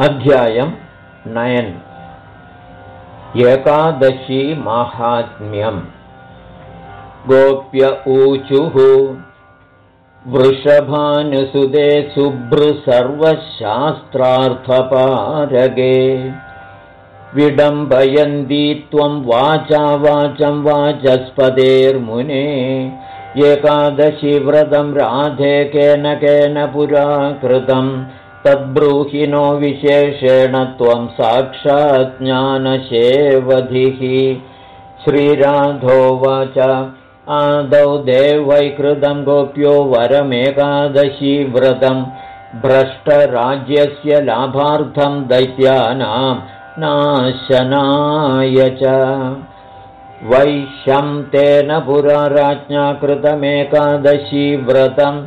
अध्यायं नयन्। एकादशी माहात्म्यम्। गोप्य ऊचुः। वृषभानुसुदे सर्वशास्त्रार्थपारगे। विडम्बयन्ती त्वं वाचा वाचं वाचस्पतेर्मुने। एकादशी व्रतं राधे केन केन पुरा कृतम् तद्ब्रूहिनो विशेषेण त्वं साक्षात् ज्ञानशेवधिः श्रीराधोवाच आदौ देवैकृतं गोप्यो वरमेकादशी व्रतं। भ्रष्टराज्यस्य लाभार्थं दैत्यानां नाशनाय च। वैश्यं तेन पुरा राज्ञा कृतमेकादशी व्रतम्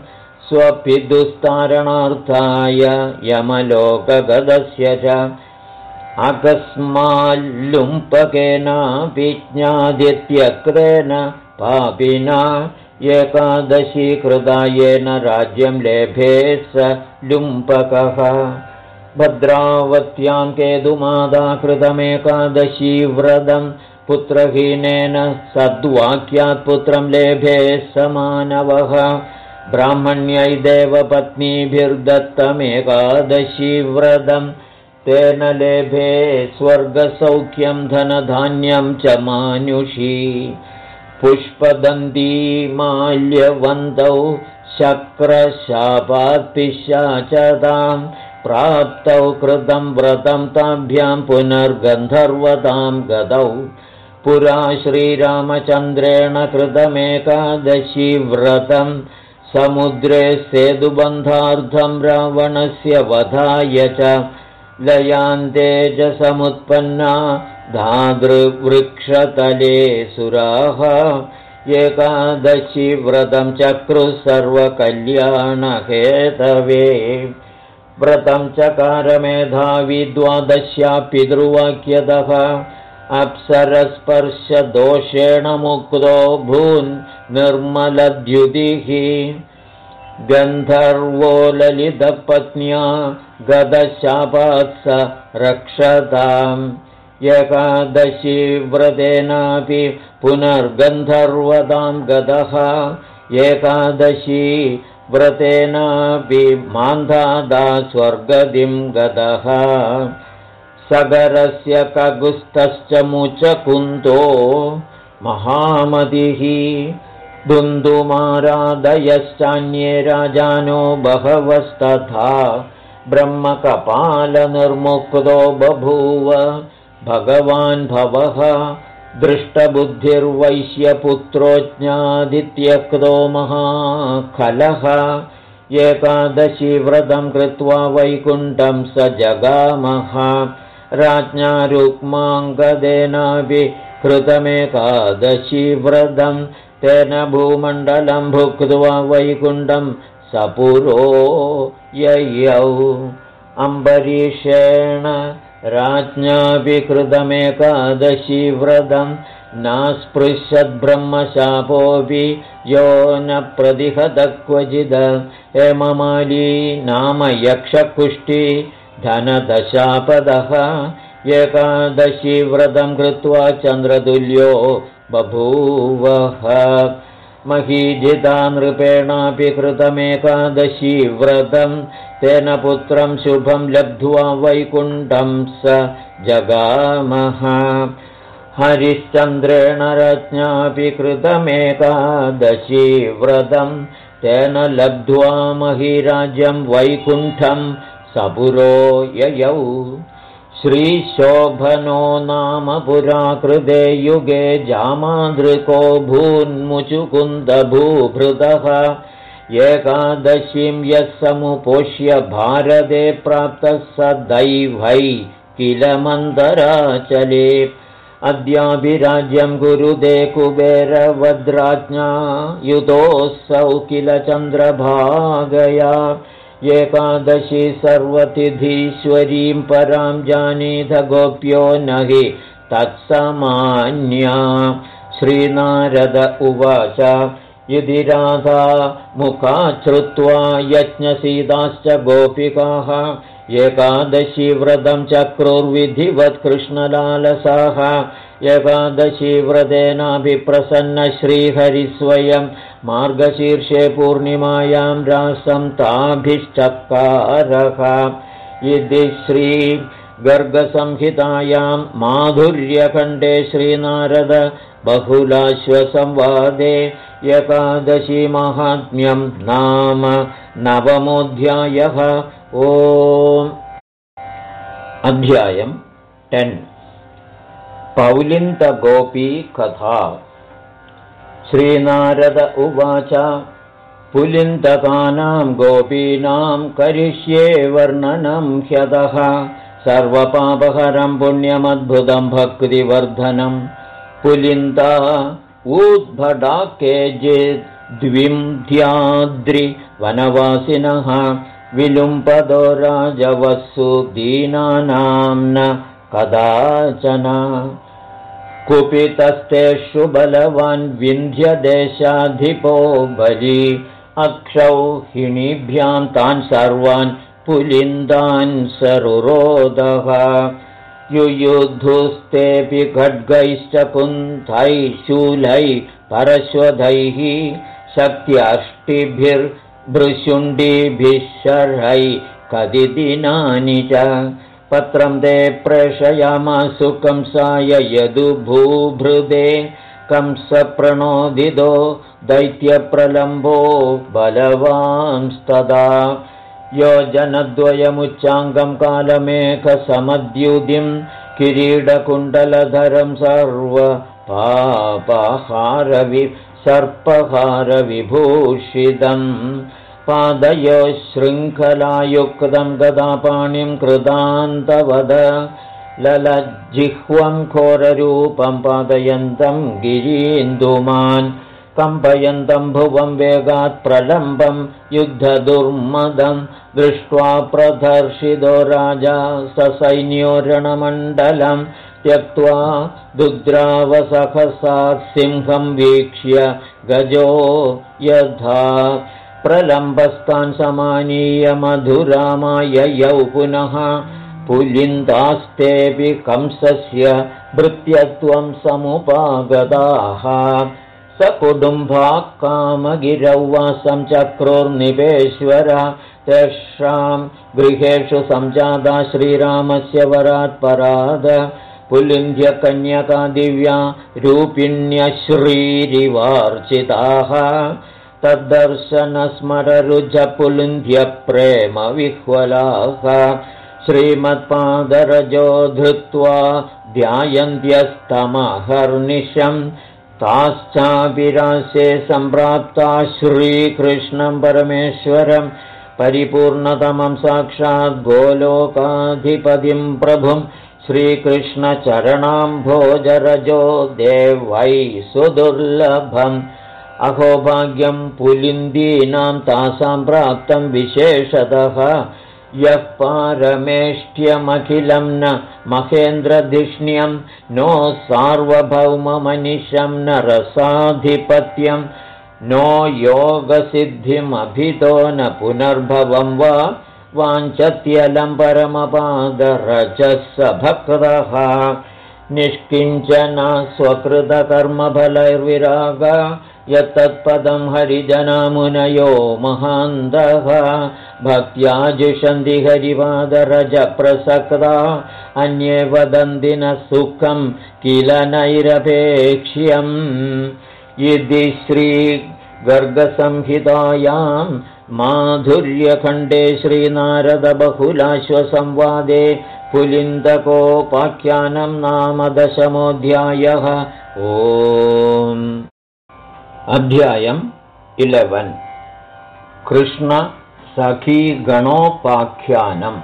स्वपिदुस्तारणार्थाय यमलोकगदस्य च अकस्माल्लुम्पकेनापि ज्ञादित्यक्रेण पापिना एकादशीकृता येन राज्यं लेभे स लुम्पकः। भद्रावत्यां केतुमादा कृतमेकादशी व्रतं पुत्रहीनेन सद्वाक्यात् पुत्रं लेभे स मानवः ब्राह्मण्यै देवपत्नीभिर्दत्तमेकादशीव्रतं तेन लेभे स्वर्गसौख्यं धनधान्यं च मानुषी। पुष्पदन्तीमाल्यवन्तौ शक्रशापात्पिशाचतां प्राप्तौ कृतं व्रतं ताभ्यां पुनर्गन्धर्वतां गतौ। पुरा श्रीरामचन्द्रेण कृतमेकादशी व्रतम् समुद्रे सेतुबन्धार्थं रावणस्य वधाय च लयान्ते च समुत्पन्ना धातृवृक्षतले सुराः। एकादशीव्रतं चक्रुः सर्वकल्याणहेतवे। व्रतं चकारमेधावि द्वादश्या पितृवाक्यतः अप्सरस्पर्शदोषेण मुक्तो भून् निर्मलद्युतिः गन्धर्वो ललितपत्न्या गदशापात्स रक्षताम्। एकादशीव्रतेनापि पुनर्गन्धर्वतां गदः। एकादशी व्रतेनापि मान्धादा स्वर्गदिं गदः। सगरस्य कगुस्तश्च मुचकुन्दो महामतिः दुन्दुमारादयश्चान्ये राजानो बहवस्तथा ब्रह्मकपालनिर्मुक्तो बभूव। भगवान् भवः दृष्टबुद्धिर्वैश्यपुत्रो ज्ञादित्यक्तो महाखलः एकादशीव्रतं कृत्वा वैकुण्ठं स जगामः। राज्ञा रुक्माङ्गदेनापि कृतमेकादशीव्रतं तेन भूमण्डलं भुक्त्वा वैकुण्ठं सपुरो ययौ। अम्बरीषेण राज्ञापि कृतमेकादशीव्रतं नास्पृशद्ब्रह्मशापोऽपि यो न प्रतिहत क्वचिद हेममाली नाम यक्षकुष्ठी धनदशापदः। एकादशीव्रतं कृत्वा चन्द्रतुल्यो बभूवः। महीजिता नृपेणापि कृतमेकादशीव्रतं तेन पुत्रं शुभं लब्ध्वा वैकुण्ठं स जगामः। हरिश्चन्द्रेण रज्ञापि कृतमेकादशीव्रतं तेन लब्ध्वा महिराज्यं वैकुण्ठं सपुरो ययौ श्रीशोभनो नाम पुराकृते युगे जामादृको भून्मुचुकुन्दभूभृतः एकादशीं यः समुपोष्य भारते प्राप्तः स दैवै किल मन्दराचले अद्याभिराज्यं गुरुदे कुबेरवद्राज्ञा युतोऽसौ किल चन्द्रभागया एकादशी सर्वतिथीश्वरीं परां जानीध गोप्यो न हि तत्समान्या। श्रीनारद उवाच यदि राधा मुखा श्रुत्वा यज्ञसीताश्च गोपिकाः एकादशीव्रतं चक्रुर्विधिवत् कृष्णलालसाः एकादशीव्रतेनाभिप्रसन्नश्रीहरिस्वयं मार्गशीर्षे पूर्णिमायां रासं ताभिश्चकारः इति श्रीगर्गसंहितायां माधुर्यखण्डे श्रीनारद बहुलाश्वसंवादे एकादशीमाहात्म्यं नाम नवमोऽध्यायः। ओ अध्यायम् टेन्। पौलिन्तगोपी कथा श्रीनारद उवाच पुलिन्तकानां गोपीनां करिष्ये वर्णनं ह्यदः सर्वपापहरं पुण्यमद्भुतं भक्तिवर्धनं। पुलिन्ता ऊद्भटा केचिद्विन्ध्याद्रिवनवासिनः विलुम्पदो राजवत्सु दीनानां न कदाचन कुपितस्तेषु बलवान् विन्ध्यदेशाधिपो बली। अक्षौहिणीभ्यां तान् सर्वान् पुलिन्दान् सरुरोदः। युयुद्धुस्तेऽपि खड्गैश्च कुन्थैः शूलैः परश्वधैः शक्त्यष्टिभिर्भृशुण्डीभिः शर्हैः कदिदिनानि च पत्रं ते प्रेषयामासु कंसाय यदुभूभृदे कंसप्रणोदितो दैत्यप्रलम्बो बलवांस्तदा। योजनद्वयमुच्चाङ्गं कालमेकसमद्युदिं किरीडकुण्डलधरं सर्वपापहारवि सर्पहारविभूषितम् पादयो शृङ्खलायुक्तं गदापाणिं कृतान्तवद ललज्जिह्वं घोररूपं पादयन्तं गिरीन्दुमान् कम्पयन्तं भुवं वेगात् प्रलम्बं युद्धदुर्मदं दृष्ट्वा प्रदर्शितो राजा ससैन्यो रणमण्डलं त्यक्त्वा दुद्रावसखसात् सिंहं वीक्ष्य गजो यथा प्रलम्बस्तान् समानीय मधुरामाययौ पुनः पुलिन्दास्तेऽपि कंसस्य भृत्यत्वं समुपागताः। स कुटुम्बा कामगिरौ वासं चक्रोर्निपेश्वर तेषां गृहेषु सञ्जाता श्रीरामस्य वरात्पराद पुलिन्ध्यकन्यका दिव्या रूपिण्यश्रीरिवार्चिताः तद्दर्शनस्मररुजपुलिन्ध्यप्रेमविह्वलाः श्रीमत्पादरजो धृत्वा ध्यायन्त्यस्तमहर्निशम् ताश्चाभिराशे सम्प्राप्ता श्रीकृष्णं परमेश्वरं परिपूर्णतमं साक्षात् गोलोकाधिपतिं प्रभुं श्रीकृष्णचरणाम्भोजरजो देवै सुदुर्लभम् अहोभाग्यं पुलिन्दीनां तासां प्राप्तं विशेषतः। यः पारमेष्ट्यमखिलं न महेन्द्रधिष्ण्यं नो सार्वभौममनिशं न रसाधिपत्यं नो योगसिद्धिमभितो न पुनर्भवं वा वाञ्छत्यलं परमपादरजः स भक्तः निष्किञ्चन स्वकृतकर्मफलैर्विराग यत्तत्पदं हरिजनामुनयो महान्तः भक्त्या जुषन्ति हरिवादरजप्रसक्ता। अन्ये वदन्ति न सुखं किल नैरपेक्ष्यम्। इति श्रीगर्गसंहितायां माधुर्यखण्डे श्रीनारदबहुलाश्वसंवादे पुलिन्दकोपाख्यानं नाम दशमोऽध्यायः। ओ अध्यायम् इलेवन्। कृष्णसखीगणोपाख्यानम्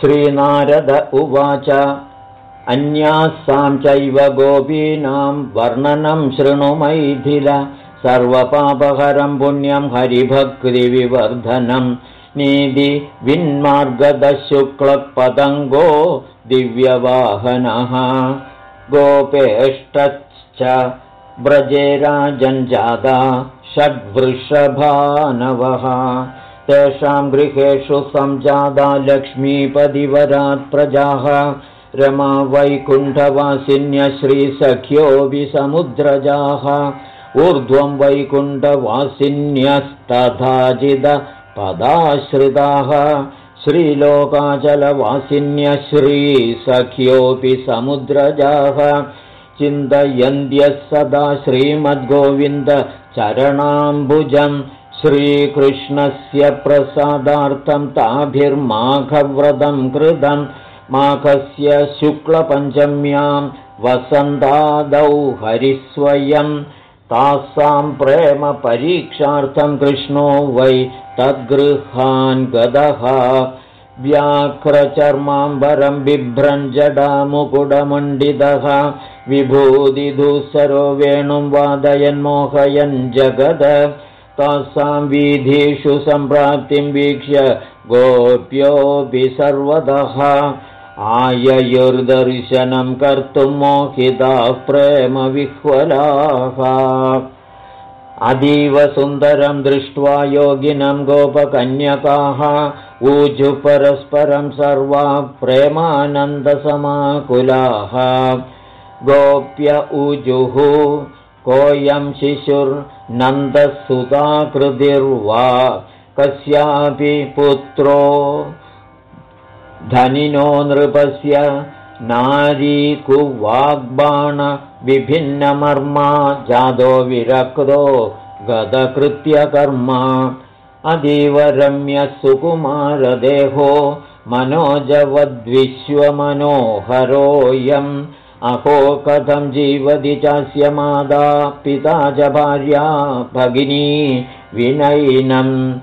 श्रीनारद उवाच अन्यासां चैव गोपीनां वर्णनं शृणुमैथिल सर्वपापहरं पुण्यं हरिभक्तिविवर्धनं। नीतिविन्मार्गदशुक्लपतङ्गो दिव्यवाहनः। गोपेष्टश्च व्रजे राजञ्जाता षड्वृषभानवः। तेषां गृहेषु सञ्जादा लक्ष्मीपदिवरात् प्रजाः। रमा वैकुण्ठवासिन्यश्रीसख्योऽभिसमुद्रजाः ऊर्ध्वं वैकुण्ठवासिन्यस्तथाजिदपदाश्रिताः श्रीलोकाचलवासिन्यश्रीसख्योऽपि समुद्रजाः चिन्तयन्त्यः सदा श्रीमद्गोविन्दचरणाम्बुजम् श्रीकृष्णस्य प्रसादार्थं ताभिर्माघव्रतं कृतं। माघस्य शुक्लपञ्चम्यां वसन्तादौ हरिस्वयं। तासां प्रेमपरीक्षार्थं कृष्णो वै तद्गृहान् गदः व्याघ्रचर्माम्बरं बिभ्रञ्जडामुकुडमण्डितः विभूतिधूसरो वेणुं वादयन्मोहयन् जगद। तासां वीधीषु सम्प्राप्तिं वीक्ष्य गोप्योऽपि सर्वतः आययुर्दर्शनं कर्तुं मोहिताः प्रेमविह्वलाः अतीव सुन्दरं दृष्ट्वा योगिनं गोपकन्यकाः ऊजु परस्परं सर्वा प्रेमानन्दसमाकुलाः। गोप्य ऊजुः कोऽयं शिशुर्नन्दसुताकृतिर्वा कस्यापि पुत्रो धनिनो नृपस्य नारीकुवाग्बाणविभिन्नमर्मा जादो विरक्तो गदकृत्यकर्म। अतीव रम्यसुकुमारदेहो मनोजवद्विश्वमनोहरोऽयम्। अहो कथं जीवति चास्य मादा पिता च भार्या भगिनी विनयिनम्।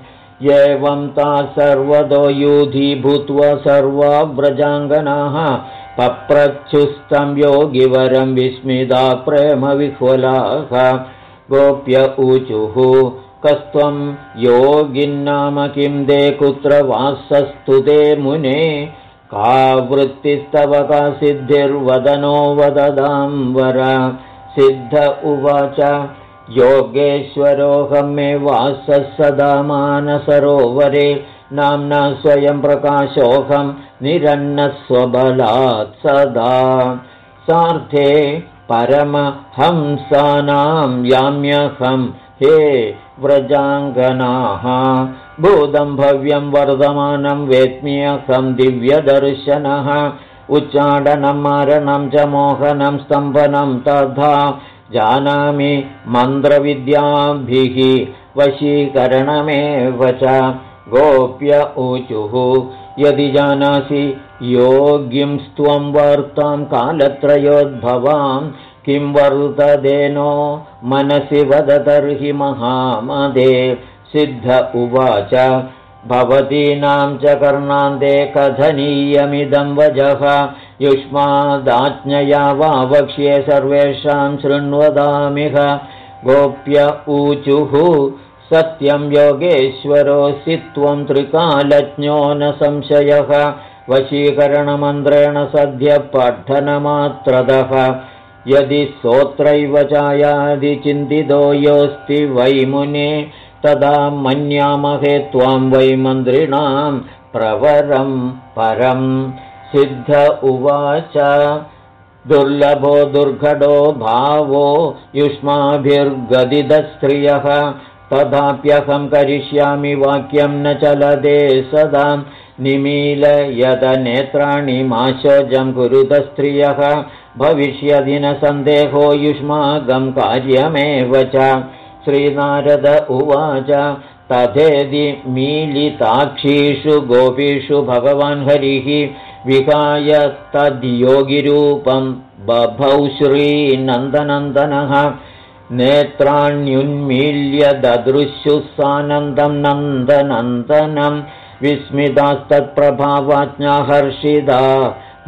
एवं ता सर्वतो यूधी भूत्वा सर्वा व्रजाङ्गनाः पप्रच्छुस्तं योगिवरं विस्मिता प्रेमविह्वलाः। गोप्य ऊचुः कस्त्वं योगिन्नाम किं दे कुत्र वासस्तु ते मुने। का वृत्तिस्तव का सिद्धिर्वदनो वददाम्बर सिद्ध उवाच योगेश्वरोऽहं मे वासः सदा मानसरोवरे। नाम्ना स्वयं प्रकाशोऽहं निरन्नस्वबलात् सदा। सार्थे परमहंसानां याम्यहं हे व्रजाङ्गनाः। भूतं भव्यं वर्धमानं वेत्म्यहं दिव्यदर्शनः। उच्चाडनं मारणं च मोहनं स्तम्भनं तथा जानामि मन्त्रविद्याभिः। वशीकरणमेव च गोप्य ऊचुः यदि जानासि योगिंस्त्वं वार्तां कालत्रयोद्भवां किं वर्तदेनो मनसि वद तर्हि महामदे सिद्ध उवाच भवतीनां च कर्णान्ते कथनीयमिदं वजः। युष्मादाज्ञया वा वक्ष्ये सर्वेषां शृण्वदामिह। गोप्य ऊचुः सत्यं योगेश्वरोऽसि त्वं त्रिकालज्ञो न संशयः वशीकरणमन्त्रेण सद्य पठनमात्रतः। यदि स्तोत्रैव चायादिचिन्तितो योऽस्ति वै मुने तदा मन्यामहे त्वां वै मन्त्रिणां प्रवरं परं सिद्ध उवाच दुर्लभो दुर्घटो भावो युष्माभिर्गदिदस्त्रियः तथाप्यहं करिष्यामि वाक्यं न चलदे सदा। निमीलयदनेत्राणि माशोजं कुरुतस्त्रियः भविष्यदि न सन्देहो युष्माकं कार्यमेव च। श्रीनारद उवाच तथेदि मीलिताक्षीषु गोपीषु भगवान् हरिः। विहाय तद्योगिरूपं बभौ श्रीनन्दनन्दनः नेत्राण्युन्मील्य ददृश्युः सानन्दं नन्दनन्दनं विस्मितास्तत्प्रभावाज्ञाहर्षिदा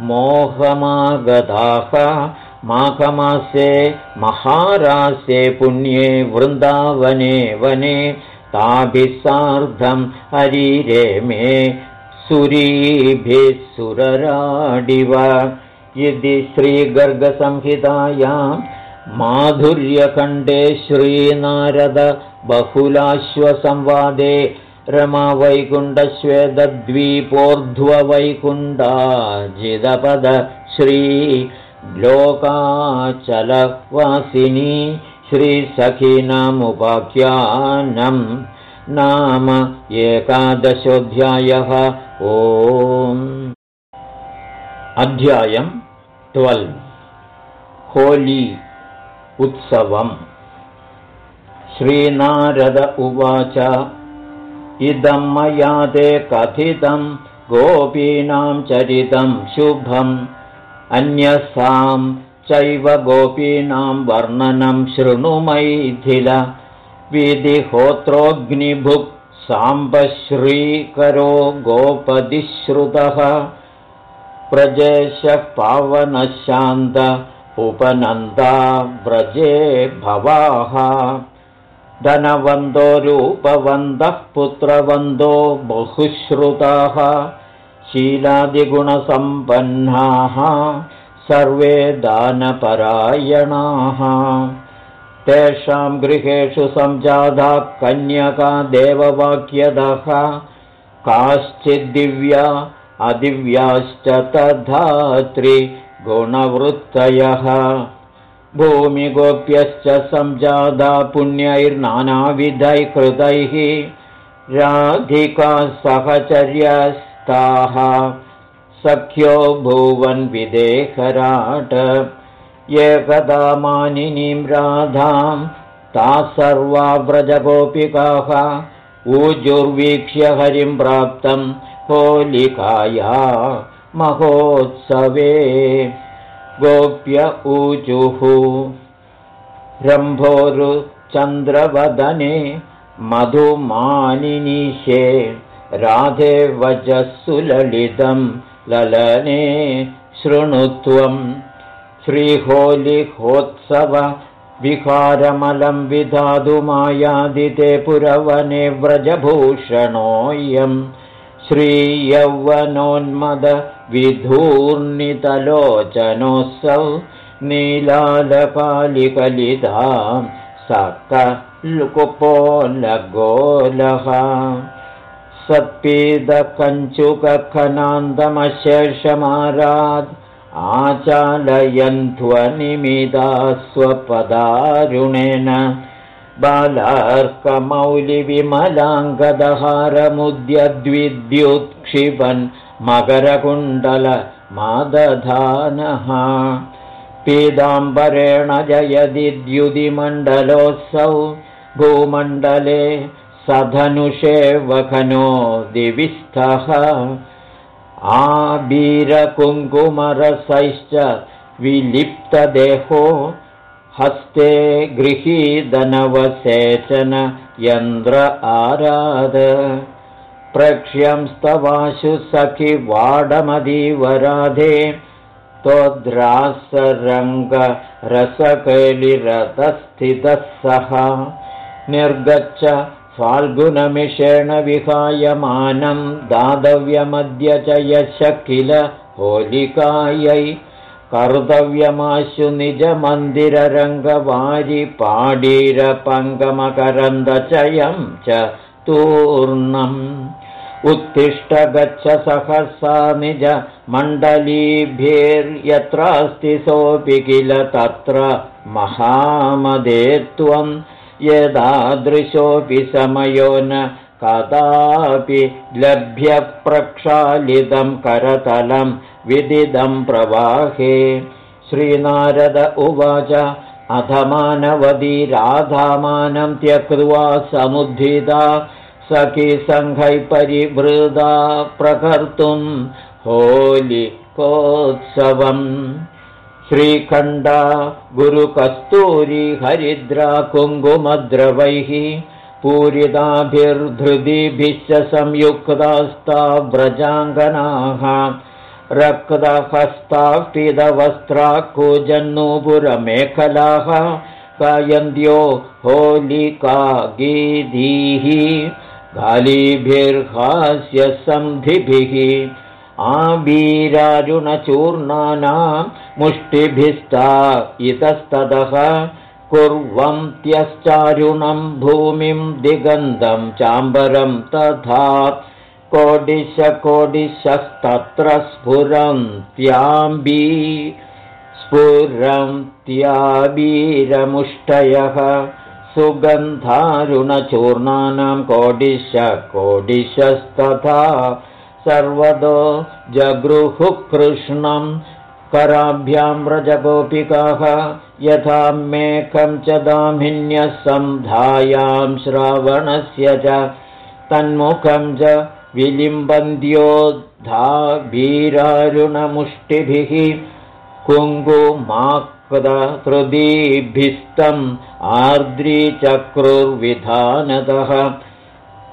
मोहमागताः माघमासे महारासे पुण्ये वृन्दावने वने ताभिः सार्धं हरीरे मे सुरीभिः सुरराडिव। यदि श्रीगर्गसंहितायां माधुर्यखण्डे श्रीनारद बहुलाश्वसंवादे रमावैकुण्ठस्वेदद्वीपोर्ध्ववैकुण्डाजिदपद श्रीलोकाचलवासिनी श्रीसखीनामुपाख्यानं नाम एकादशोऽध्यायः। ओम्। अध्यायम् ट्वेल् होली उत्सवम्। श्रीनारद उवाच इदं मया ते कथितं गोपीनां चरितं शुभम्। अन्यसां चैव गोपीनां वर्णनं शृणुमैथिल विधिहोत्रोऽग्निभुक् साम्बश्रीकरो गोपदिश्रुतः प्रजेशः पावनशान्त उपनन्दा व्रजे भवाः। धनवन्दो रूपवन्तः पुत्रवन्दो बहुश्रुताः शीलादिगुणसम्पन्नाः सर्वे दानपरायणाः। तेषां गृहेषु सञ्जाता कन्यका देववाक्यदः काश्चिद्दिव्या अदिव्याश्च तथा त्रिगुणवृत्तयः भूमिगोप्यश्च सञ्जादा पुण्यैर्नानाविधैः कृतैः राधिका सहचर्यस्ताः। सख्यो भुवन् विदेहराट। एकदा मानिनीं राधां ताः सर्वा व्रजगोपिकाः। ऊजुर्वीक्ष्य हरिं प्राप्तं होलिकाया महोत्सवे गोप्य ऊजुः। रम्भोरुचन्द्रवदने मधुमानिनीशे राधे वजः ललने शृणुत्वम् श्रीहोलिहोत्सव विहारमलं विधातुमायादिते पुरवने व्रजभूषणोऽयम् श्रीयौवनोन्मदविधूर्णितलोचनोऽसौ नीलालकालिकलितां सकल्कुपोलगोलः सत्पीदकञ्चुकखनान्दमशेषमारात् आचालयन्ध्वनिमिदा स्वपदारुणेन बालार्कमौलिविमलाङ्गदहारमुद्यद्विद्युत्क्षिपन् मकरकुण्डलमादधानः पीताम्बरेण जयदिद्युदिमण्डलोऽसौ भूमण्डले सधनुषेवखनो दिविस्थः आबीरकुङ्कुमरसैश्च विलिप्तदेहो हस्ते गृहीदनवसेचन आराद प्रक्ष्यंस्तवाशु सखि वाडमदीवराधे त्वद्रासरङ्गरसकलिरतस्थितः सः। निर्गच्छ फाल्गुनमिषेण विहायमानं दातव्यमद्य च यश किल होलिकायै कर्तव्यमाशु निजमन्दिररङ्गवारिपाडीरपङ्गमकरन्दचयं च तूर्णम् उत्तिष्ठ गच्छ सहसा निज मण्डलीभिर्यत्रास्ति सोऽपि किल तत्र महामदे त्वम् यदादृशोऽपि समयो न कदापि लभ्य प्रक्षालितं करतलं विदिदं प्रवाहे। श्रीनारद उवाच अधमानवदी राधामानं त्यक्त्वा समुद्धिता सखी सङ्घै परिवृदा प्रकर्तुं होलिकोत्सवम् श्रीखण्डा गुरुकस्तूरी हरिद्रा कुङ्कुमद्रवैः पूरिताभिर्धृदिभिश्च संयुक्तास्ता व्रजाङ्गनाः रक्तहस्ताः पिदवस्त्राः कूजन्नूपुरमेखलाः गायन्त्यो होलिका गीधीः गालीभिर्हास्यसन्धिभिः। आबीरारुणचूर्णानां मुष्टिभिस्ता इतस्ततः कुर्वन्त्यश्चारुणं भूमिं दिगन्धं चाम्बरं तथा कोडिशकोडिशस्तत्र स्फुरन्त्याम्बी स्फुरन्त्याबीरमुष्टयः सुगन्धारुणचूर्णानां कोडिश कोडिशस्तथा सर्वदो जगृहुः कृष्णं कराभ्यां व्रजगोपिकाः। यथा मेघं च दामिन्यः सन्धायां श्रावणस्य च तन्मुखं च विलिम्बन्द्योद्धाभिरारुणमुष्टिभिः कुङ्कुमाकृदहृदीभिस्तम् आर्द्रीचक्रुर्विधानतः।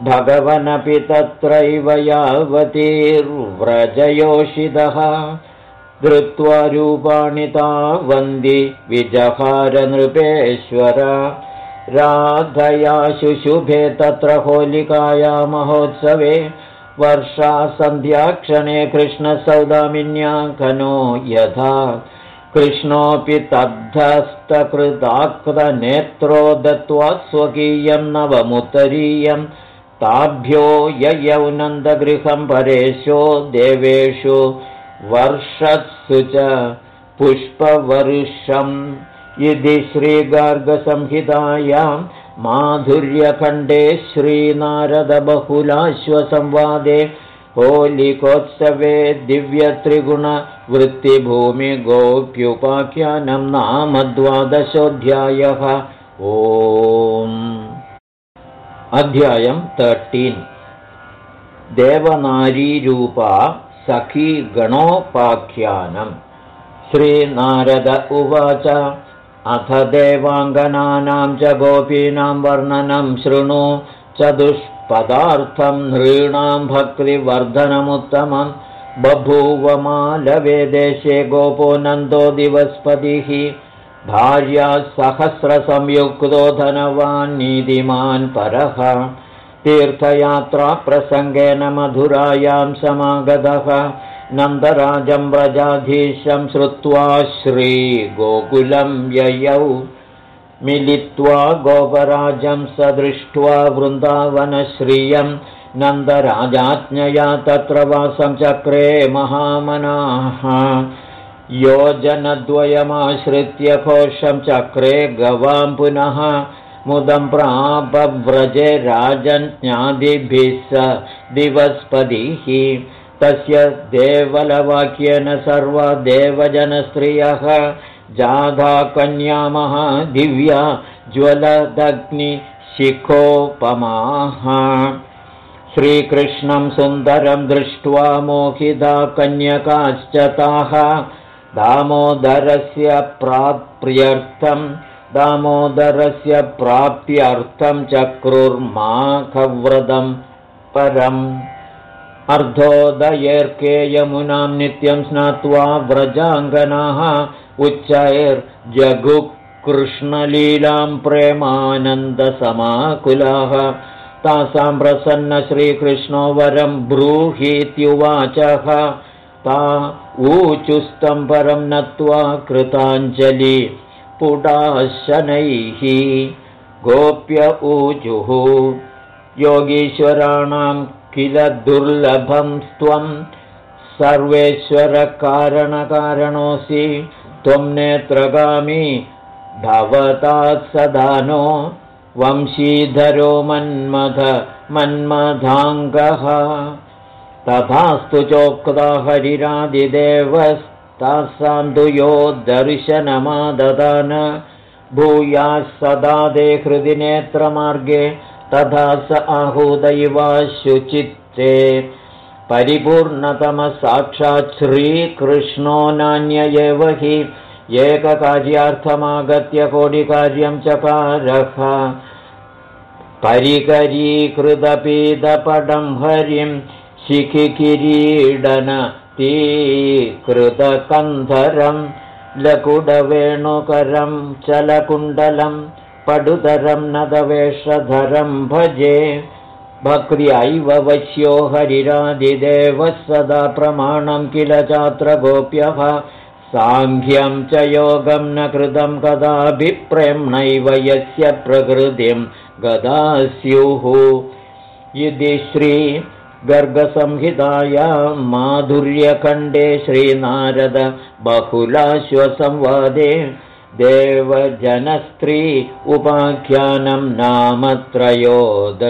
भगवनपि तत्रैव यावतीर्व्रजयोषितः धृत्वा रूपाणि तावन्ति विजहारनृपेश्वर। राधया शुशुभे तत्र होलिकाया महोत्सवे वर्षा सन्ध्याक्षणे कृष्णसौदामिन्याङ्कनो यथा। कृष्णोऽपि तद्धस्तकृताकृतनेत्रो दत्त्वा स्वकीयं नवमुत्तरीयं। ताभ्यो ययौ नन्दगृहं परेशो देवेषु वर्षत्सु च पुष्पवर्षम्। इति श्रीगार्गसंहितायां माधुर्यखण्डे श्रीनारदबहुलाश्वसंवादे होलिकोत्सवे दिव्यत्रिगुणवृत्तिभूमिगोप्युपाख्यानं नाम द्वादशोऽध्यायः ओम्। अध्यायं तर्टीन् देवनारीरूपा सखी गणोपाख्यानम् श्रीनारद उवाच अथ देवाङ्गनानां च गोपीनां वर्णनं शृणु। चतुष्पदार्थं नृणां भक्तिवर्धनमुत्तमं। बभूव मालवेदेशे गोपो नन्दो दिवस्पतिः। भार्या सहस्रसंयुक्तो धनवान् नीतिमान् परः। तीर्थयात्राप्रसङ्गेन मधुरायां समागतः नन्दराजं व्रजाधीशं श्रुत्वा श्रीगोकुलं ययौ। मिलित्वा गोपराजं स दृष्ट्वा वृन्दावनश्रियं नन्दराजाज्ञया तत्र वासं चक्रे महामनाः। योजनद्वयमाश्रित्य कोशं चक्रे गवां पुनः मुदं प्रापव्रजे राजन्ज्ञादिभिः स दिवस्पतिः तस्य देवलवाक्येन सर्वदेवजनस्त्रियः जाधा कन्यामः दिव्या ज्वलदग्निशिखोपमाः श्रीकृष्णं सुन्दरं दृष्ट्वा मोहिता कन्यकाश्च ताः दामोदरस्य प्राप्यर्थम् दामोदरस्य प्राप्त्यर्थं चक्रुर्माखव्रतं परम् अर्धोदयैर्के यमुनां नित्यं स्नात्वा व्रजाङ्गनाः उच्चैर्जगुकृष्णलीलां प्रेमानन्दसमाकुलाः। तासां प्रसन्न श्रीकृष्णो वरं ब्रूहीत्युवाचः। ता ऊचुस्तं परं नत्वा कृताञ्जलि पुटाशनैः गोप्य ऊजुः योगीश्वराणां किल दुर्लभं त्वं सर्वेश्वरकारणकारणोऽसि त्वं नेत्रगामी भवतात्सदानो वंशीधरो मन्मथ मन्मथाङ्गः तथास्तु चोक्ता हरिरादिदेवस् तासां तु यो दर्शनमाददान। भूयाः सदा दे हृदि नेत्रमार्गे तथा स शुचित्ते। परिपूर्णतमसाक्षात् श्रीकृष्णो नान्य एव हि एककार्यार्थमागत्य कोटिकार्यं चकारः परिकरीकृतपीतपटं हरिं शिखिकिरीडन कृतकन्धरं लकुडवेणुकरं चलकुण्डलं पडुतरं नदवेषधरं भजे। भक्र्यैव वश्यो हरिरादिदेवः सदा प्रमाणं किल चात्र गोप्यः साङ्ख्यं च योगं न कृतं कदाभिप्रेम्णैव यस्य प्रकृतिं गदा स्युः इति श्रीगर्गसंहिताया माधुर्यखण्डे श्रीनारद बहुलाश्वसंवादे देवजनस्त्री उपाख्यानं नाम त्रयोदशोऽध्यायः।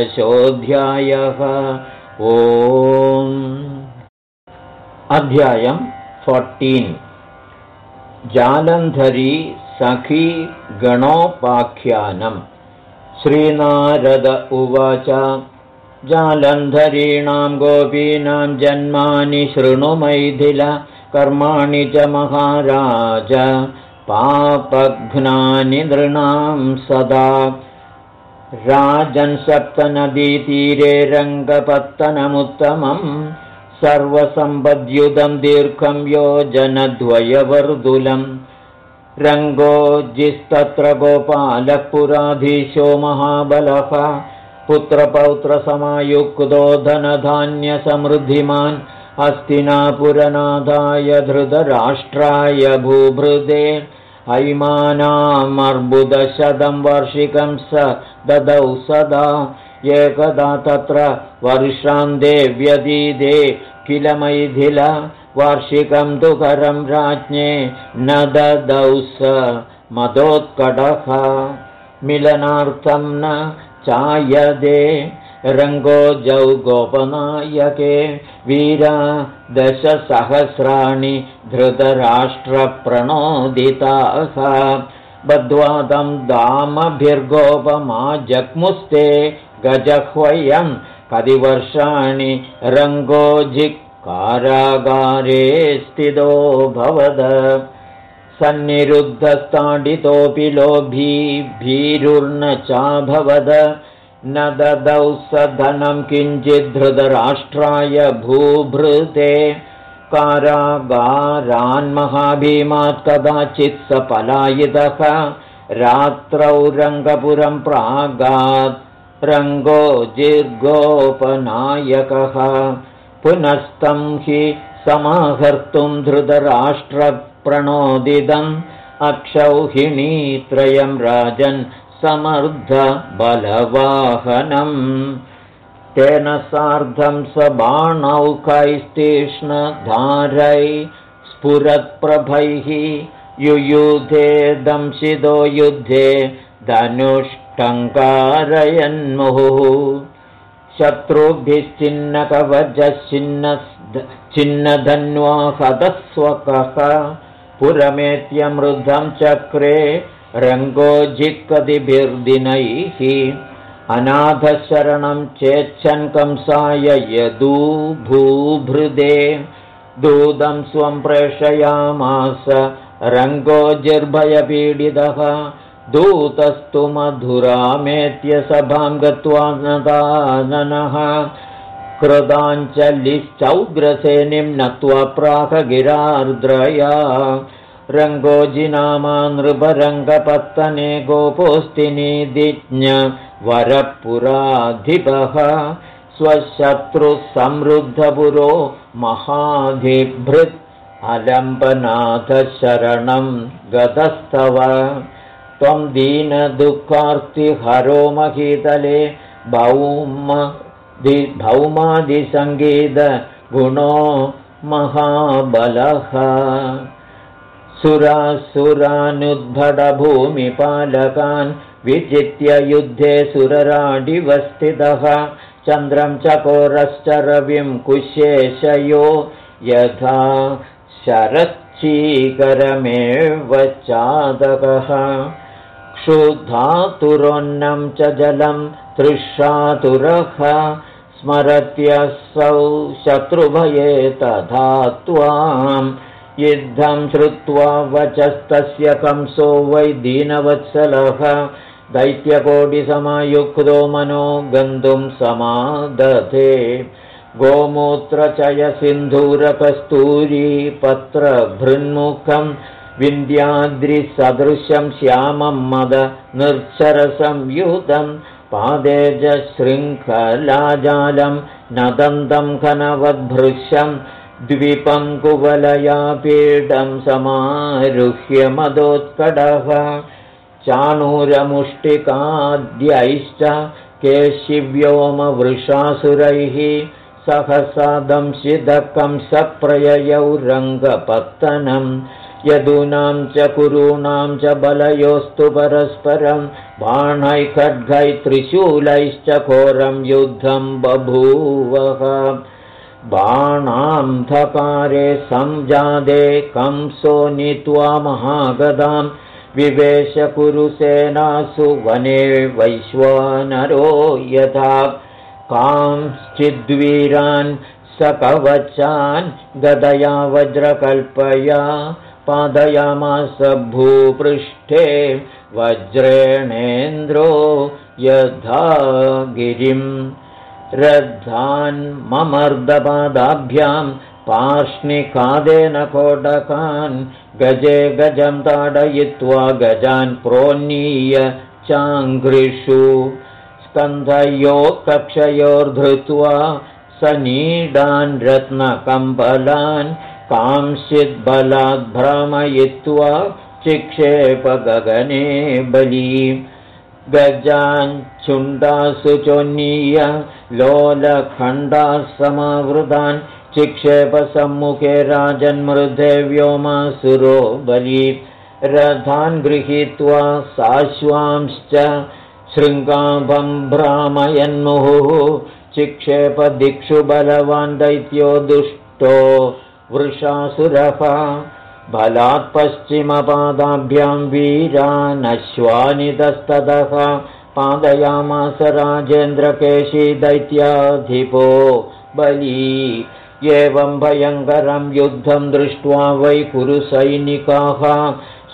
ओ अध्यायम् फोर्टीन्। जालन्धरी सखी गणोपाख्यानम् श्रीनारद उवाच जालन्धरीणां गोपीनां जन्मानि शृणुमैथिल कर्माणि च महाराज पापघ्नानि नृणां सदा राजन्सप्तनदीतीरे रङ्गपत्तनमुत्तमम् सर्वसम्पद्युतं दीर्घं योजनद्वयवर्दुलम् रङ्गोजिस्तत्र गोपालपुराधीशो महाबलः पुत्रपौत्रसमायुक्तो धनधान्यसमृद्धिमान् हस्तिनापुरनाथाय धृतराष्ट्राय भूभृदे हैमानामर्बुदशतं वार्षिकं स ददौ सदा। एकदा तत्र वर्षान्ते व्यतीते किल मैथिल वार्षिकं तु करं राज्ञे न ददौ स मदोत्कटः। मिलनार्थं न चायदे रङ्गोजौ गोपनायके वीरा दशसहस्राणि धृतराष्ट्रप्रणोदिताः। बद्ध्वादं दामभिर्गोपमा जग्मुस्ते गजह्वयं कति वर्षाणि रङ्गोजिक्कारागारे स्थितो भवद। सन्निरुद्धस्ताडितोऽपि लोभी भीरुर्न चाभवद न ददौ स धनं किञ्चिद्धृतराष्ट्राय भूभृते कारागारान्महाभीमात् कदाचित् स पलायितः रात्रौ रङ्गपुरं प्रागात् रङ्गो जिर्गोपनायकः। पुनस्तं हि समाहर्तुं धृतराष्ट्रप्रणोदितम् अक्षौहिणीत्रयं राजन् समर्थबलवाहनम् तेन सार्धं स बाणौकैस्तीक्ष्णधारै स्फुरत्प्रभैः युयुधे दंशितो युद्धे धनुष्टङ्कारयन्मुहुः। शत्रुभिश्चिन्नकवचश्चिन्नधन्वाहतस्वकः पुरमेत्यमृद्धं चक्रे रङ्गोजिक्कतिभिर्दिनैः अनाथशरणं चेच्छन् कंसाय यदूभूभृदे दूतं स्वं प्रेषयामास रङ्गोजिर्भयपीडितः दूतस्तु मधुरामेत्य सभां गत्वा नदाननः। कृताञ्चलिश्चौग्रसेनिं नत्वा प्राकगिरार्द्रया रङ्गोजिनामा नृपरङ्गपत्तने गोपोऽस्तिनिधिज्ञ वरपुराधिपः स्वशत्रुसमृद्धपुरो महाधिभृत् अलम्बनाथशरणं गतस्तव। त्वं दीनदुःखार्तिहरो महीतले भौम भौमादिसङ्गीतगुणो महाबलः सुरासुरानुद्भटभूमिपालकान् विचित्य युद्धे सुरराडिवस्थितः। चन्द्रं चकोरश्च रविं कुशेशयो यथा शरच्चीकरमेव चादकः। क्षुधातुरोन्नं च जलं तृषातुरः स्मरत्यसौ शत्रुभये तथा त्वाम् युद्धं श्रुत्वा वचस्तस्य कंसो वै दीनवत्सलः। दैत्यकोटिसमयुक्तो मनो गन्तुं समादधे। गोमूत्रचयसिन्धूरकस्तूरीपत्रभृन्मुखं विन्द्याद्रिसदृशं श्यामं मद निर्चरसंयुतं पादेजशृङ्खलाजालं नदन्तं खनवद्भृशं द्विपं कुवलया पीडं समारुह्य मदोत्कडः चाणूरमुष्टिकाद्यैश्च केशिव्योमवृषासुरैः सहसा सप्रययौ रङ्गपत्तनम् यदूनां च कुरूणां च बलयोस्तु परस्परं त्रिशूलैश्च घोरं युद्धं बभूवः बाणान्धकारे संजादे कंसो नीत्वा महागदां विवेशकुरुसेनासु वने वैश्वानरो यथा। कांश्चिद्वीरान् सकवचान् गदया वज्रकल्पया पादयामास भूपृष्ठे वज्रेणेन्द्रो यथा गिरिम् रद्धान्ममर्दपादाभ्यां पार्ष्णिकादेन कोटकान् गजे गजं ताडयित्वा गजान् प्रोन्नीय चाङ्घ्रिषु। स्कन्धयो कक्षयोर्धृत्वा स नीडान् रत्नकम्बलान् कांश्चिद्बलाद्भ्रामयित्वा चिक्षेपगगने बली गजाञ्छुण्डासु चोन्नीय लोलखण्डाः समावृतान् चिक्षेपसम्मुखे राजन्मृधे व्योमासुरो बली रथान् गृहीत्वा साश्वांश्च शृङ्गाभं भ्रामयन्मुहुः चिक्षेपदिक्षु बलवान् दैत्यो दुष्टो वृषासुरः बलात् पश्चिमपादाभ्यां वीरानश्वानितस्ततः पादयामास राजेन्द्रकेशी दैत्याधिपो बली। एवं भयङ्करं युद्धं दृष्ट्वा वै कुरुसैनिकाः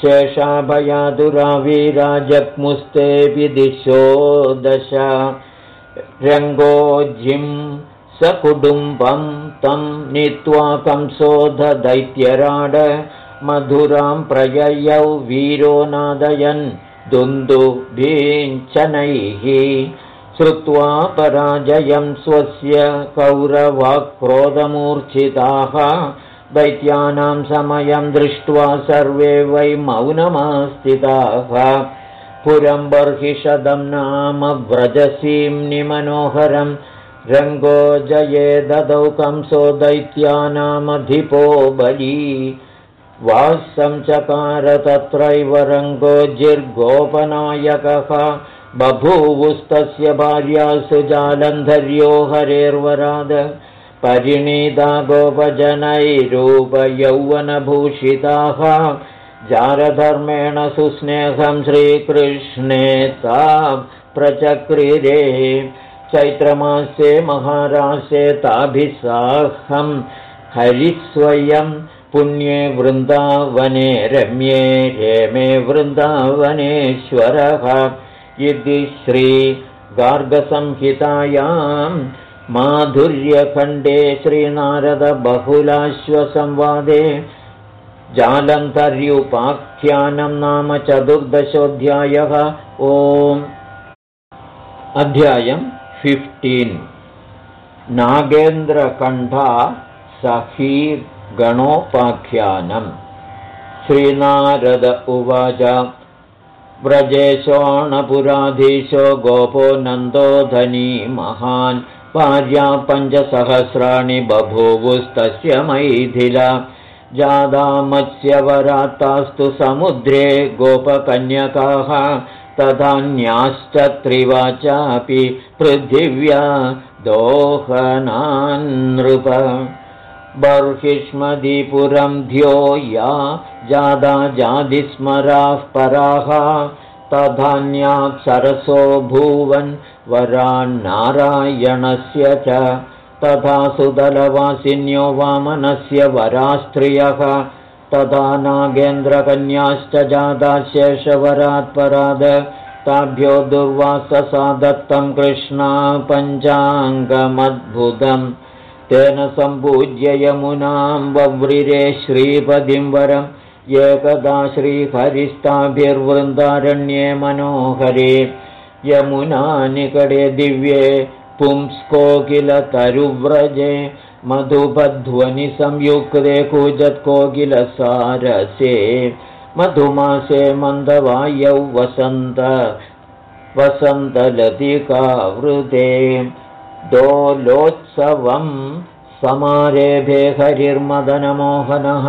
शेषाभयादुरावीरा जग्मुस्तेऽपि दिशो दश। रङ्गोजिम् सकुटुम्बं तं नीत्वा कंसोधदैत्यराड मधुरां प्रययौ वीरो नादयन् दुन्दुभीञ्चनैः श्रुत्वा पराजयं स्वस्य कौरवाक्रोधमूर्च्छिताः। दैत्यानां समयं दृष्ट्वा सर्वे वै मौनमास्थिताः। पुरं बर्हिषदं नाम व्रजसीं निमनोहरम् रङ्गो ददौ कंसो दैत्यानामधिपो बली वासं चकार तत्रैव रङ्गो जिर्गोपनायकः बभूवुस्तस्य भार्यासु जालन्धर्यो हरेर्वराद। परिणीता गोपजनैरूपयौवनभूषिताः। जारधर्मेण सुस्नेहं श्रीकृष्णे सा प्रचक्रिरे। चैत्रमासे महारासे ताभिसाहं हरिस्वयं पुण्ये वृन्दावने रम्ये हेमे वृन्दावनेश्वरः। इति श्रीगार्गसंहितायां माधुर्यखण्डे श्रीनारदबहुलाश्वसंवादे जालन्तर्युपाख्यानं नाम चतुर्दशोऽध्यायः। ओम्। अध्यायम् फिफ्टीन् नागेन्द्रकण्ठा सखीगणोपाख्यानम् श्रीनारद उवाच व्रजेशोणपुराधीशो गोपो नन्दोधनी महान् भार्या पञ्चसहस्राणि बभूवुस्तस्य मैथिला। जादामत्स्यवरात्तास्तु समुद्रे गोपकन्यकाः तथान्याश्च त्रिवाचापि पृथिव्या दोहनान्नृप बर्हिष्मदिपुरं ध्यो या जादा जादिस्मराः पराः तथान्याप्सरसो भूवन् वरान्नारायणस्य च तथा सुदलवासिन्यो वामनस्य वरास्त्रियः तदा नागेन्द्रकन्याश्च जाता शेषवरात्पराद ताभ्यो दुर्वाससा दत्तं कृष्णा पञ्चाङ्गमद्भुतम् तेन सम्पूज्य यमुनां वव्रिरे श्रीपदिं वरम् एकदा श्रीहरिस्ताभिर्वृन्दारण्ये मनोहरे यमुनानिकटे दिव्ये पुंस्कोकिलतरुव्रजे मधुबध्वनिसंयुक्ते कुजत्कोकिलसारसे मधुमासे मन्दवायौ वसन्त वसन्तलतिकावृते दोलोत्सवं समारेभे हरिर्मदनमोहनः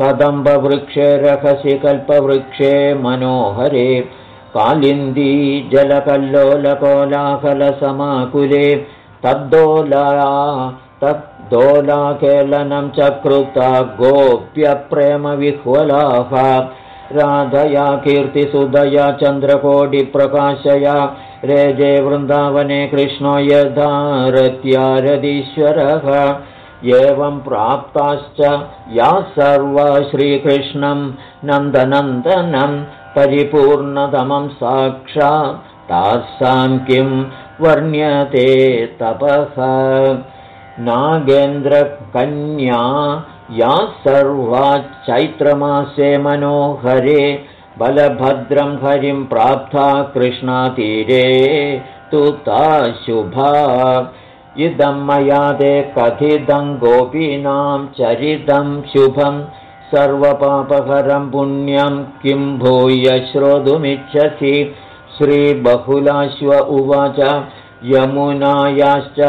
कदम्बवृक्षे रहसि कल्पवृक्षे मनोहरे कालिन्दी जलकल्लोलकोलाहलसमाकुले तद्दोला तद्दोलाकेलनं चकृता गोप्यप्रेमविह्वलाः राधया कीर्तिसुदया चन्द्रकोटिप्रकाशया रेजे वृन्दावने कृष्णो यथारत्यारदीश्वरः एवं प्राप्ताश्च या सर्वा श्रीकृष्णं नन्दनन्दनं परिपूर्णतमं साक्षात्। तासां किं वर्ण्यते तपः? नागेन्द्रकन्या या सर्वा चैत्रमासे मनोहरे बलभद्रं हरिं प्राप्ता कृष्णातीरे तु ता शुभा। इदं मया ते कथितं गोपीनां चरितं शुभं। सर्वपापहरं पुण्यं किं भूय श्रोतुमिच्छसि। श्रीबहुलाश्व उवाच यमुनायाश्च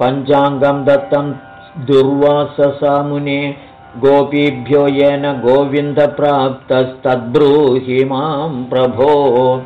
पञ्चाङ्गं दत्तं दुर्वाससामुने गोपीभ्यो येन गोविन्दप्राप्तस्तद्ब्रूहि मां प्रभो।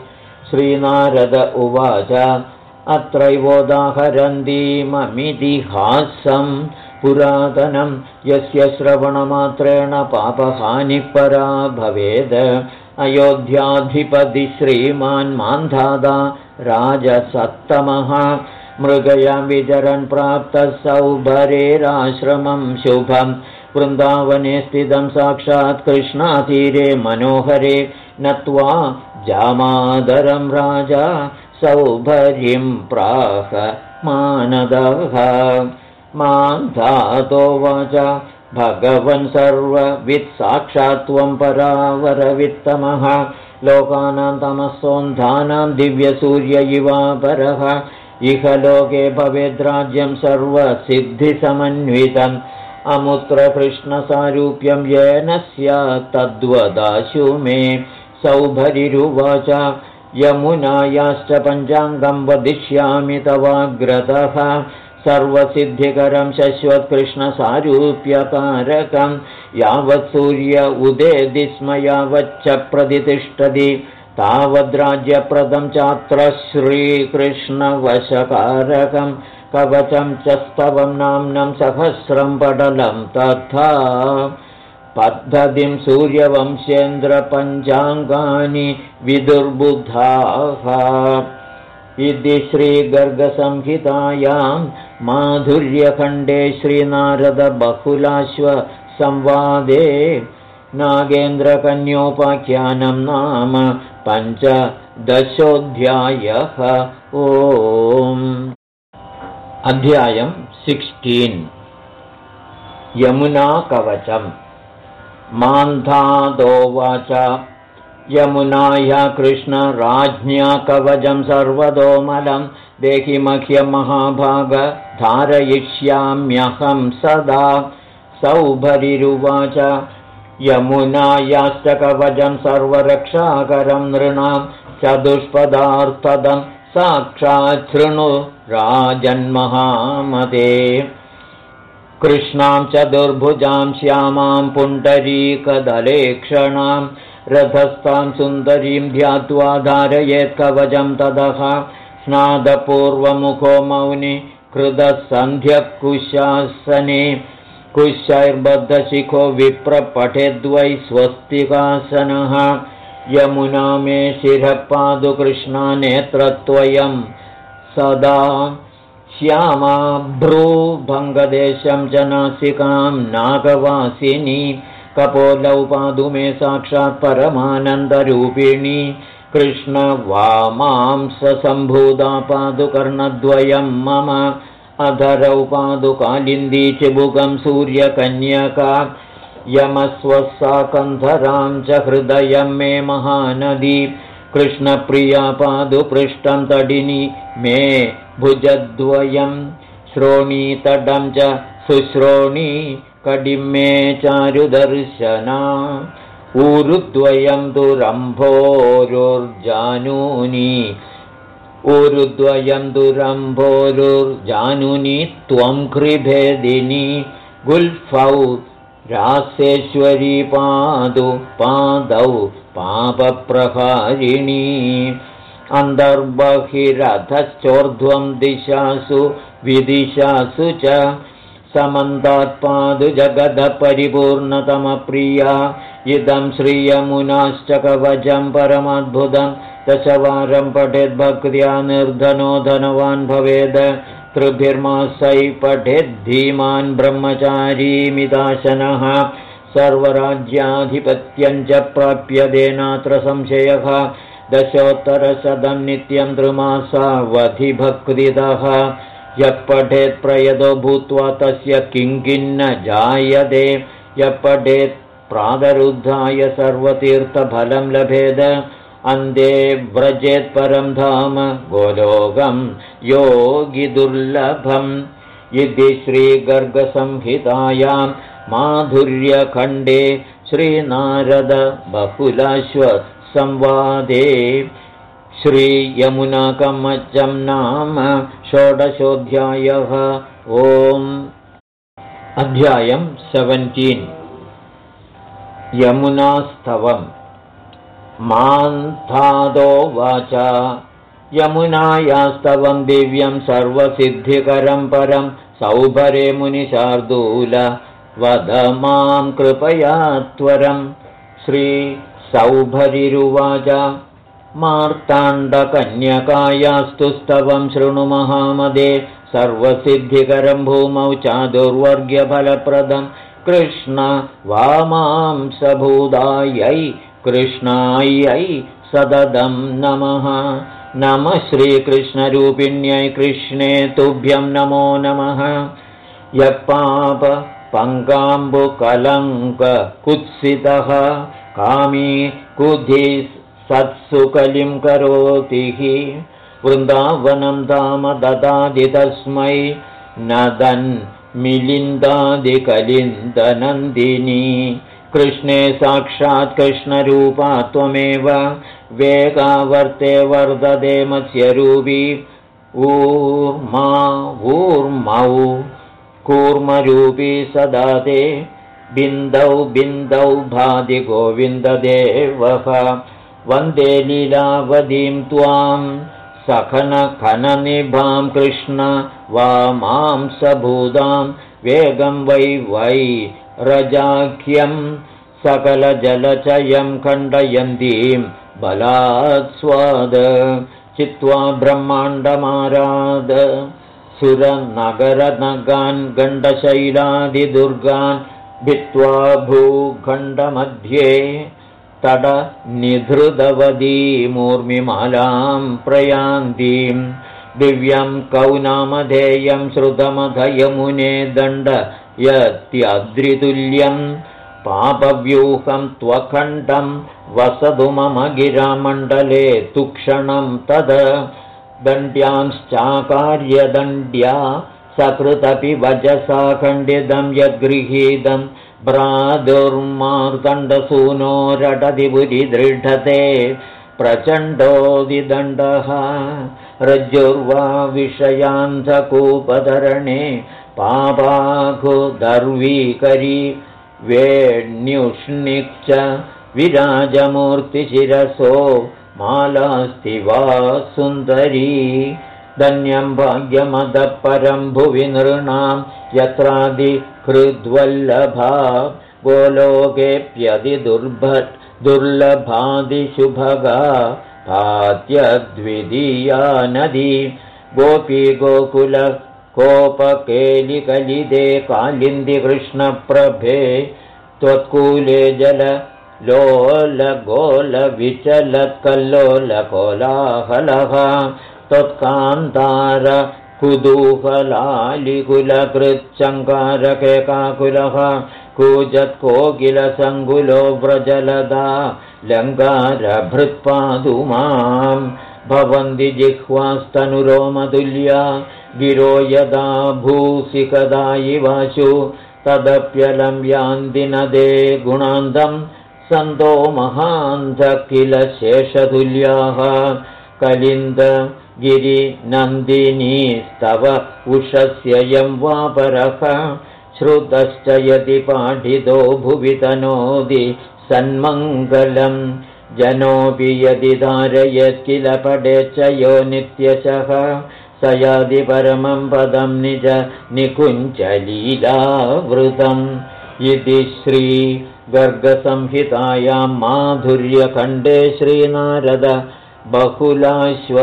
श्रीनारद उवाच अत्रैवोदाहरन्तीममितिहासं पुरातनं यस्य श्रवणमात्रेण पापहानिपरा भवेद। अयोध्याधिपति श्रीमान् मान्धादा राजसत्तमः मृगयां विचरन् प्राप्तः सौभरेराश्रमं शुभं। वृन्दावने स्थितं साक्षात् कृष्णातीरे मनोहरे नत्वा जामादरं राजा सौभर्यं प्राह मानदः। मान्धातो वाच भगवन् सर्ववित्साक्षात्त्वं परावरवित्तमः। लोकानां तमसोन्धानां दिव्यसूर्य इवापरः इह लोके भवेद्राज्यं सर्वसिद्धिसमन्वितम्। अमुत्रकृष्णसारूप्यं येन स्यात् तद्वदाशु मे। सौभरिरुवाच यमुनायाश्च पञ्चाङ्गं वदिष्यामि तवाग्रतः। सर्वसिद्धिकरं शश्वत्कृष्णसारूप्यकारकं। यावत् सूर्य उदेदिस्म यावच्च प्रतितिष्ठति तावद्राज्यप्रदं चात्र श्रीकृष्णवशकारकं कवचं च स्तवं नाम्नं सहस्रं पटलं तथा पद्धतिं सूर्यवंश्येन्द्रपञ्चाङ्गानि विदुर्बुधाः। इति श्रीगर्गसंहितायां माधुर्यखण्डे श्रीनारदबहुलाश्वसंवादे नागेन्द्रकन्योपाख्यानं नाम पञ्चदशोऽध्यायः। ओम्। अध्यायं सिक्स्टीन्। यमुनाकवचम् मान्धादोवाच। यमुनाया कृष्णराज्ञा कवचं सर्वतोमलं। देहि मह्यं महाभाग धारयिष्याम्यहं सदा। सौभरिरुवाच यमुनायाश्च कवचं सर्वरक्षाकरं नृणां चतुष्पदार्थदं साक्षाच्छृणु राजन्महामते कृष्णां चतुर्भुजां श्यामां पुण्डरीकदलेक्षणां रथस्थां सुन्दरीं ध्यात्वा धारयेत् कवचं ततः स्नादपूर्वमुखो मौनि कृतसन्ध्यकुशासने कुशैर्बद्धशिखो विप्रपठेद्वै स्वस्तिकासनः। यमुना मे शिरःपादुकृष्णानेत्रत्वयं सदा श्यामाभ्रूभङ्गदेशं च नासिकां नागवासिनी। कपोलौ पादु मे साक्षात् परमानन्दरूपिणी। कृष्णवामांसम्भूता पादुकर्णद्वयं मम अधरौ पादुकालिन्दी चिबुकं सूर्यकन्यका यमस्वसा कन्धरां च हृदयं मे महानदी कृष्णप्रिया पादुपृष्ठं तडिनी मे भुजद्वयं श्रोणीतडं च शुश्रोणी कडिमे चारुदर्शना ऊरुद्वयं दुरम्भोरुर्जानूनि ऊरुद्वयं दुरम्भोरुर्जानुनि त्वं कृभेदिनि गुल्फौ रासेश्वरी पादु पादौ पापप्रहारिणी अन्तर्बहिरथश्चोर्ध्वं दिशासु विदिशासु च समन्तात्पादु जगदपरिपूर्णतमप्रिया इदं श्रियमुनाश्च कवचं परमद्भुतं दशवारं पठेद्भक्त्या निर्धनो धनवान् भवेद। त्रिभिर्मासै पठेद्धीमान् ब्रह्मचारीमिदाशनः। सर्वराज्याधिपत्यञ्च प्राप्यदेनात्र संशयः। दशोत्तरशतं नित्यं त्रिमासावधिभक्तितः। यः पठेत् प्रयतो भूत्वा तस्य किङ्किन्न जायते। यः पठेत् प्रातरुद्धाय सर्वतीर्थफलं लभेद अन्ते व्रजेत् परं धाम गोलोकं योगिदुर्लभम् इति श्रीगर्गसंहितायां माधुर्यखण्डे श्रीनारदबहुलाश्वसंवादे श्रीयमुनाकमचं नाम षोडशोऽध्यायः। ओम्। अध्यायम् सेवन्टीन्। यमुनास्तवम् वाच। यमुनायास्तवं दिव्यं सर्वसिद्धिकरं परं सौभरे मुनिशार्दूल वद मां कृपया त्वरं। श्रीसौभरिरुवाच मार्ताण्डकन्यकायास्तु स्तवं शृणु महामदे सर्वसिद्धिकरं भूमौ चादुर्वर्ग्यफलप्रदं। कृष्ण वामांसभूदायै कृष्णायै सददं नमः। नमः श्रीकृष्णरूपिण्यै कृष्णे तुभ्यं नमो नमः। यः पाप पङ्गाम्बुकलङ्ककुत्सितः कामी कुधि सत्सुकलिं करोति हि। वृन्दावनं धाम ददादि तस्मै नदन् मिलिन्दादिकलिन्दनन्दिनी कृष्णे साक्षात् कृष्णरूपा त्वमेव। वेगावर्ते वर्धते मत्स्यरूपी ऊर्मा ऊर्मौ कूर्मरूपी सदा ते। बिन्दौ बिन्दौ भाति गोविन्ददेवः वन्दे लीलावधीं त्वां। सखनखननिभां कृष्ण। वा मां सबूदां। वेगं वै वै रजाख्यं सकलजलचयं खण्डयन्तीं बलात् स्वाद चित्वा ब्रह्माण्डमाराद। सुरनगरनगान् गण्डशैलादिदुर्गान् भित्त्वा भूखण्डमध्ये तडनिधृतवतीमूर्मिमालां प्रयान्तीं। दिव्यं कौनामधेयं श्रुतमधयमुने दण्ड यत्यद्रितुल्यं पापव्यूहं त्वखण्डं वसतु मम गिरामण्डले तुक्षणं तद। दण्ड्यांश्चाकार्यदण्ड्या सकृतपि वजसा खण्डितं यद्गृहीतम् भ्रादुर्मार्दण्डसूनो रटदिपुरि दृढते प्रचण्डोदिदण्डः रज्जुर्वा विषयान्धकूपधरणे पापाघुदर्वीकरी वेण्युष्णिक् च विराजमूर्तिशिरसो मालास्ति वा सुन्दरी। धन्यं भाग्यमदः परं भुवि नृणां यत्रादिहृद्वल्लभा गोलोकेऽप्यधिदुर्भ दुर्लभादिशुभगा भात्यद्वितीया नदी गोपी गोकुल कोपकेलिकलिदे कालिन्दिकृष्णप्रभे त्वत्कूले जल लोलगोलविचलत्कल्लोलकोलाहलः। त्वत्कान्तार कुतूहलालिकुलकृच्चङ्कारकेकाकुलः कूजत्कोकिलसङ्कुलो व्रजलदा लङ्कारभृत्पादु मां भवन्ति जिह्वास्तनुरोमतुल्या गिरो यदा भूसि कदा इवाशु तदप्यलं यान्ति नदे गुणान्तम् सन्तो महान्ध किल शेषतुल्याः कलिन्द गिरिनन्दिनीस्तव उषस्य यं वापरः श्रुतश्च यदि पाठितो भुवि तनोदि सन्मङ्गलम् जनोऽपि यदि धारयत् किल पडे च यो नित्यशः स यादि परमं पदं निज निकुञ्चलीलावृतम् इति श्रीगर्गसंहितायां माधुर्यखण्डे श्रीनारद बहुलाश्वसंवादे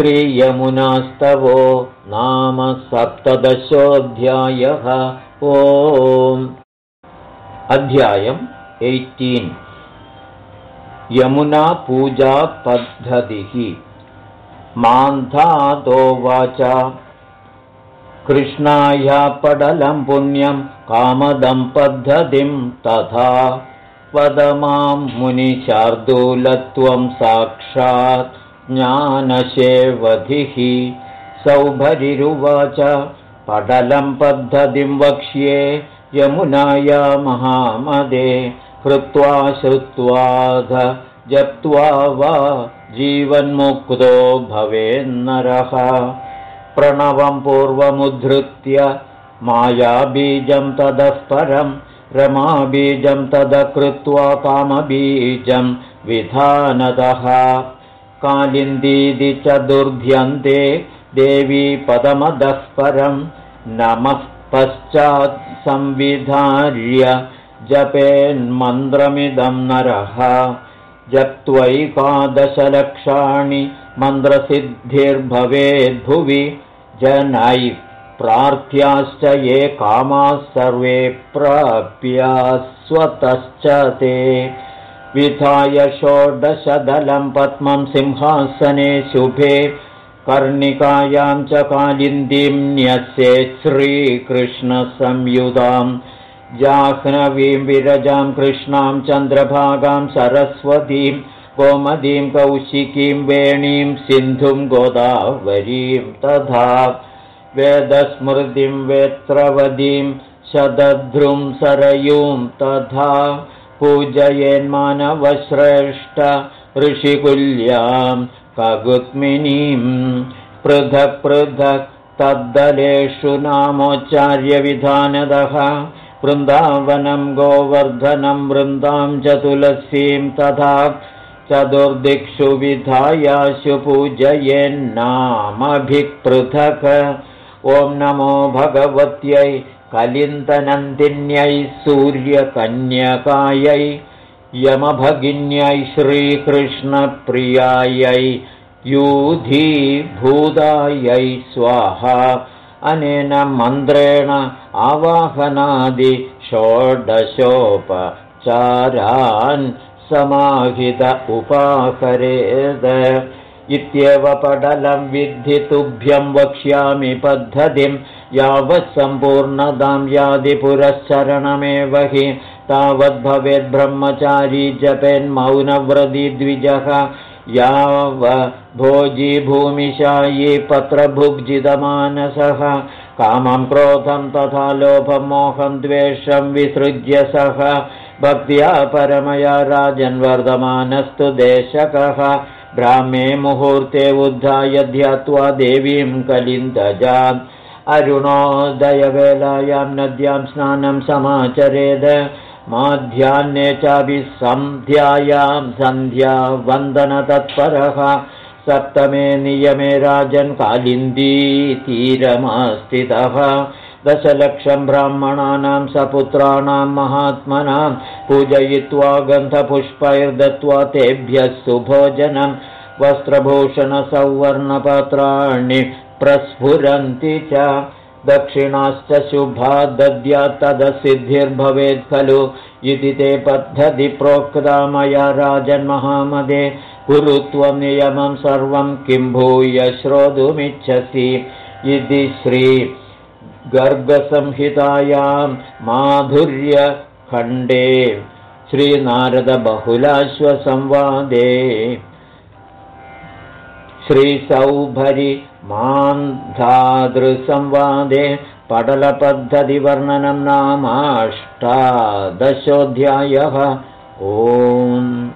श्रीयमुनास्तवो नाम सप्तदशोऽध्यायः। ओम्। अध्यायम् एय्टीन्। यमुनापूजापद्धतिः मान्धादोवाच कृष्णाय पडलं पुण्यं कामदं पद्धतिं तथा। वद मां मुनिशार्दूलत्वं साक्षात् ज्ञानशेवधिः सौभरिरुवाच पडलं पद्धतिं वक्ष्ये यमुनाया महामदे कृत्वा श्रुत्वाध जप्त्वा वा जीवन्मुक्तो भवेन्नरः। प्रणवं पूर्वमुद्धृत्य मायाबीजं ततः परं रमाबीजं तद कृत्वा कामबीजं विधानतः कालिन्दीति च दुर्ध्यन्ते देवी पदमदः परं नमः पश्चात् संविधार्य जपेन्मन्त्रमिदं नरः। जप्त्वैकादशलक्षाणि मन्त्रसिद्धिर्भवेद्भुवि जनैः प्रार्थ्याश्च ये कामाः सर्वे प्राप्यास्वतश्च ते विधाय षोडशदलं पद्मं सिंहासने शुभे कर्णिकायां च कालिन्दीं न्यस्ये श्रीकृष्णसंयुधाम् जाह्नवीं विरजां कृष्णां चन्द्रभागां सरस्वतीं गोमदीं कौशिकीं वेणीं सिन्धुं गोदावरीं तथा वेदस्मृतिं वेत्रवदीं शतध्रुं सरयूं तथा पूजयेन्मानवश्रेष्ठ ऋषिकुल्यां कगुत्मिनीं पृथक् पृथक् तद्दलेषु नामोच्चार्यविधानदः वृन्दावनं गोवर्धनं वृन्दां च तुलसीं तथा चतुर्दिक्षु विधायाशु पूजयेन्नामभिपृथक् ॐ नमो भगवत्यै कलिन्दनन्दिन्यै सूर्यकन्यकायै यमभगिन्यै श्रीकृष्णप्रियायै यूधीभूतायै स्वाहा। अनेन मन्त्रेण आवाहनादि षोडशोपचारान् समाहित उपाकरेद। इत्येव पटलं विद्धितुभ्यं वक्ष्यामि पद्धतिं यावत् सम्पूर्णतां यादिपुरश्चरणमेव हि तावद्भवेद्ब्रह्मचारी जपेन्मौनव्रदिद्विजः याव भोजीभूमिशायी पत्रभुग्जितमानसः कामं क्रोधं तथा लोभं मोहं द्वेषं विसृज्य सः भक्त्या परमया राजन्वर्धमानस्तु देशकः ब्राह्मे मुहूर्ते उद्धाय ध्यात्वा देवीं कलिन्दजाम् अरुणोदयवेलायां नद्यां स्नानं समाचरेद। माध्याह्ने चापि सन्ध्यायां सन्ध्या वन्दनतत्परः सप्तमे नियमे राजन् कालिन्दीतीरमास्थितः दशलक्षं ब्राह्मणानां सपुत्राणां महात्मनां पूजयित्वा गन्धपुष्पैर्दत्त्वा तेभ्यः सुभोजनं। वस्त्रभूषणसौवर्णपत्राणि प्रस्फुरन्ति च। दक्षिणाश्च शुभा दद्यात् तदसिद्धिर्भवेत् खलु। इति ते पद्धति प्रोक्ता मया राजन्महामदे। कुरु त्वं नियमं सर्वं किं भूय श्रोतुमिच्छसि। इति श्री गर्गसंहितायां माधुर्यखण्डे श्रीनारदबहुलाश्वसंवादे। श्रीसौभरि मान्धादृसंवादे पटलपद्धतिवर्णनं नामाष्टादशोऽध्यायः। ओम्